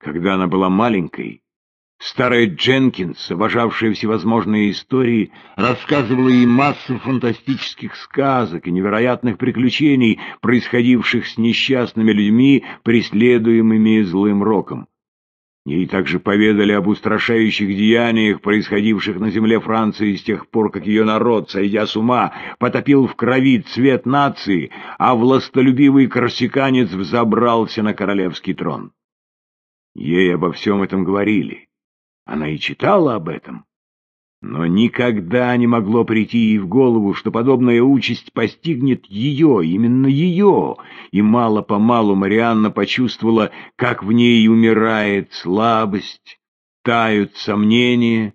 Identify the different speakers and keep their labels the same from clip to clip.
Speaker 1: Когда она была маленькой, старая Дженкинс, обожавшая всевозможные истории, рассказывала ей массу фантастических сказок и невероятных приключений, происходивших с несчастными людьми, преследуемыми злым роком. Ей также поведали об устрашающих деяниях, происходивших на земле Франции с тех пор, как ее народ, сойдя с ума, потопил в крови цвет нации, а властолюбивый корсиканец взобрался на королевский трон. Ей обо всем этом говорили. Она и читала об этом. Но никогда не могло прийти ей в голову, что подобная участь постигнет ее, именно ее, и мало-помалу Марианна почувствовала, как в ней умирает слабость, тают сомнения,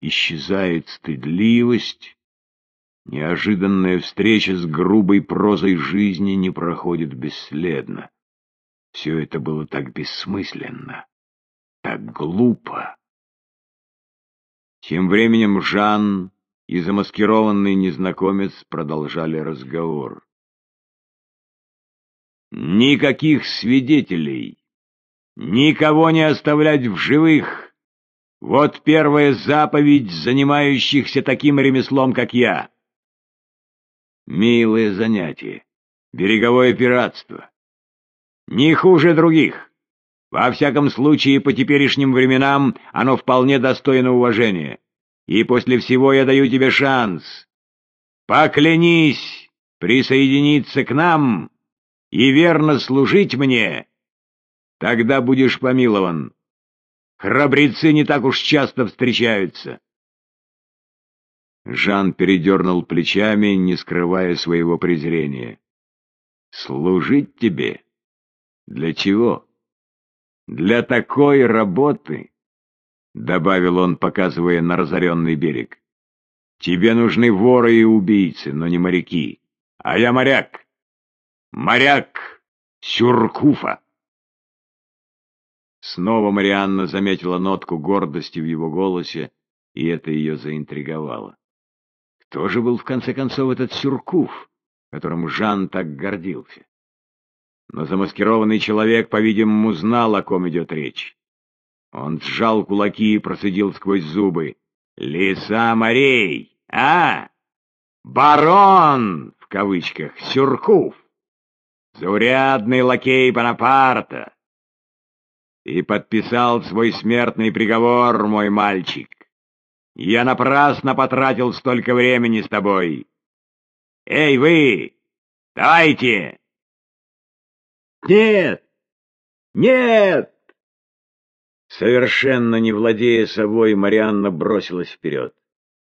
Speaker 1: исчезает стыдливость. Неожиданная встреча с грубой прозой жизни не проходит бесследно. Все это было так бессмысленно, так глупо. Тем временем Жан и замаскированный незнакомец продолжали разговор. «Никаких свидетелей! Никого не оставлять в живых! Вот первая заповедь занимающихся таким ремеслом, как я!» Милое занятие, береговое пиратство. Не хуже других. Во всяком случае, по теперешним временам оно вполне достойно уважения. И после всего я даю тебе шанс. Поклянись присоединиться к нам и верно служить мне. Тогда будешь помилован. Храбрецы не так уж часто встречаются. Жан передернул плечами, не скрывая своего презрения. «Служить тебе? Для чего?» Для такой работы, — добавил он, показывая на разоренный берег, — тебе нужны воры и убийцы, но не моряки. А я моряк. Моряк Сюркуфа. Снова Марианна заметила нотку гордости в его голосе, и это ее заинтриговало. Кто же был в конце концов этот Сюркуф, которым Жан так гордился? Но замаскированный человек, по-видимому, знал, о ком идет речь. Он сжал кулаки и процедил сквозь зубы. «Лиса морей! А? Барон!» в кавычках, Сюркув, заурядный лакей Бонапарта, и подписал свой смертный приговор, мой мальчик. Я напрасно потратил столько времени с тобой. Эй, вы! Давайте! «Нет! Нет!» Совершенно не владея собой, Марианна бросилась вперед.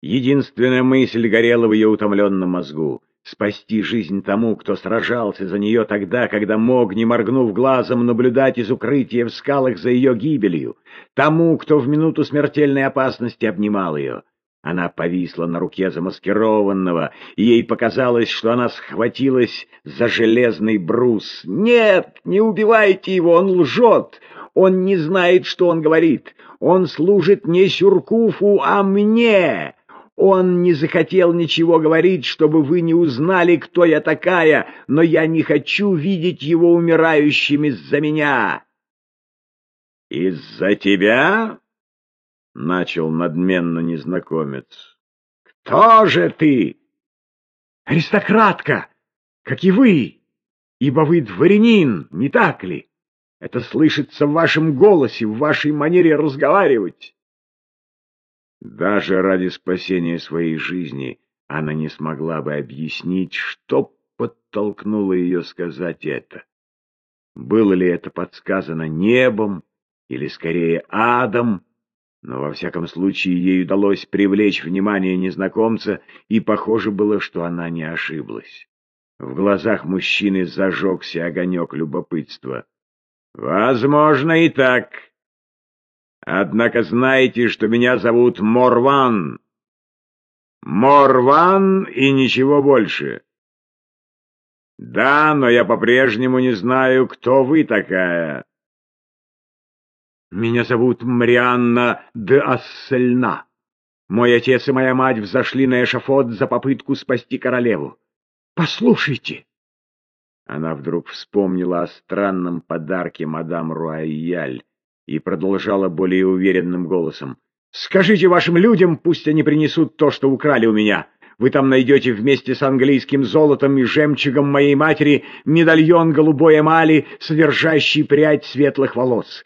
Speaker 1: Единственная мысль горела в ее утомленном мозгу — спасти жизнь тому, кто сражался за нее тогда, когда мог, не моргнув глазом, наблюдать из укрытия в скалах за ее гибелью, тому, кто в минуту смертельной опасности обнимал ее. Она повисла на руке замаскированного, и ей показалось, что она схватилась за железный брус. «Нет, не убивайте его, он лжет! Он не знает, что он говорит! Он служит не Сюркуфу, а мне!» Он не захотел ничего говорить, чтобы вы не узнали, кто я такая, но я не хочу видеть его умирающим из-за меня. Из-за тебя? — начал надменно незнакомец. — Кто же ты? — Аристократка, как и вы, ибо вы дворянин, не так ли? Это слышится в вашем голосе, в вашей манере разговаривать. Даже ради спасения своей жизни она не смогла бы объяснить, что подтолкнуло ее сказать это. Было ли это подсказано небом или, скорее, адом? Но во всяком случае ей удалось привлечь внимание незнакомца, и похоже было, что она не ошиблась. В глазах мужчины зажегся огонек любопытства. «Возможно и так. Однако знаете, что меня зовут Морван. Морван и ничего больше. Да, но я по-прежнему не знаю, кто вы такая». Меня зовут Марианна де Ассельна. Мой отец и моя мать взошли на эшафот за попытку спасти королеву. Послушайте!» Она вдруг вспомнила о странном подарке мадам Руайяль, и продолжала более уверенным голосом. «Скажите вашим людям, пусть они принесут то, что украли у меня. Вы там найдете вместе с английским золотом и жемчугом моей матери медальон голубой эмали, содержащий прядь светлых волос.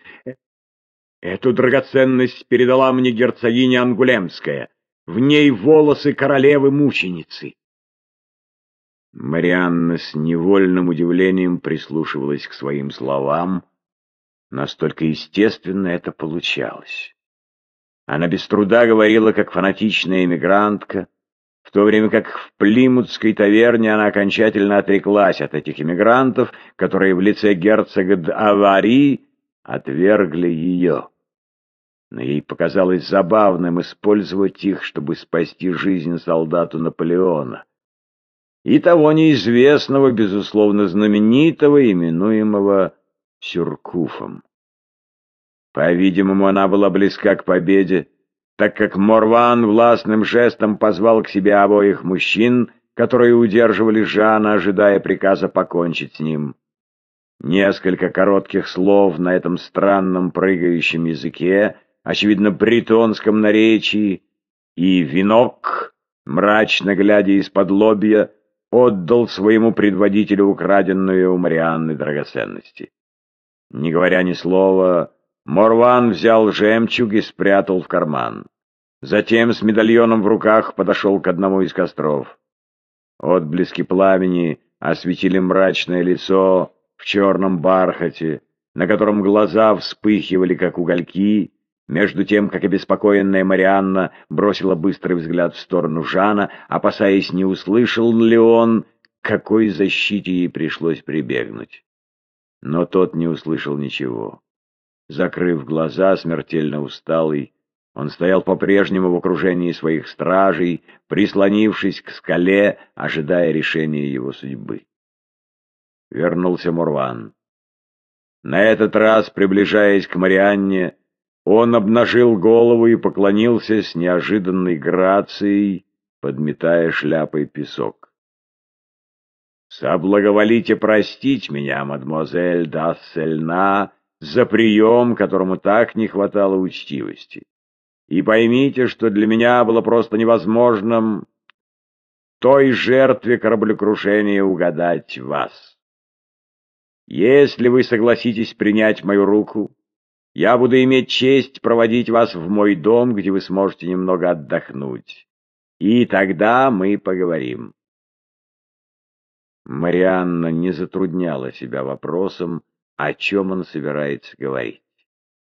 Speaker 1: Эту драгоценность передала мне герцогиня Ангулемская. В ней волосы королевы-мученицы. Марианна с невольным удивлением прислушивалась к своим словам. Настолько естественно это получалось. Она без труда говорила, как фанатичная эмигрантка, в то время как в Плимутской таверне она окончательно отреклась от этих эмигрантов, которые в лице герцога Авари отвергли ее. Но ей показалось забавным использовать их, чтобы спасти жизнь солдату Наполеона. И того неизвестного, безусловно знаменитого, именуемого Сюркуфом. По-видимому, она была близка к победе, так как Морван властным жестом позвал к себе обоих мужчин, которые удерживали Жана, ожидая приказа покончить с ним. Несколько коротких слов на этом странном прыгающем языке, очевидно, бретонском наречии, и венок, мрачно глядя из-под лобья, отдал своему предводителю украденную у Марианны драгоценности. Не говоря ни слова, Морван взял жемчуг и спрятал в карман. Затем с медальоном в руках подошел к одному из костров. Отблески пламени осветили мрачное лицо в черном бархате, на котором глаза вспыхивали, как угольки, между тем, как обеспокоенная Марианна бросила быстрый взгляд в сторону Жана, опасаясь, не услышал ли он, какой защите ей пришлось прибегнуть. Но тот не услышал ничего. Закрыв глаза, смертельно усталый, он стоял по-прежнему в окружении своих стражей, прислонившись к скале, ожидая решения его судьбы. Вернулся Мурван. На этот раз, приближаясь к Марианне, он обнажил голову и поклонился с неожиданной грацией, подметая шляпой песок. «Соблаговолите простить меня, мадемуазель Дассельна, за прием, которому так не хватало учтивости. И поймите, что для меня было просто невозможным той жертве кораблекрушения угадать вас. Если вы согласитесь принять мою руку, я буду иметь честь проводить вас в мой дом, где вы сможете немного отдохнуть. И тогда мы поговорим. Марианна не затрудняла себя вопросом, о чем он собирается говорить.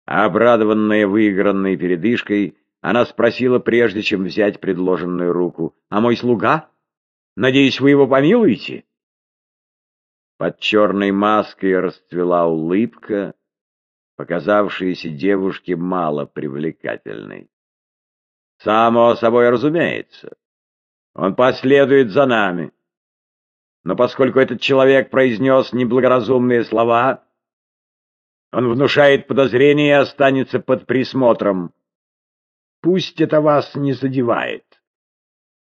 Speaker 1: Обрадованная выигранной передышкой, она спросила, прежде чем взять предложенную руку, «А мой слуга? Надеюсь, вы его помилуете?» Под черной маской расцвела улыбка, показавшаяся девушке мало привлекательной. «Само собой разумеется. Он последует за нами. Но поскольку этот человек произнес неблагоразумные слова, он внушает подозрение и останется под присмотром. Пусть это вас не задевает.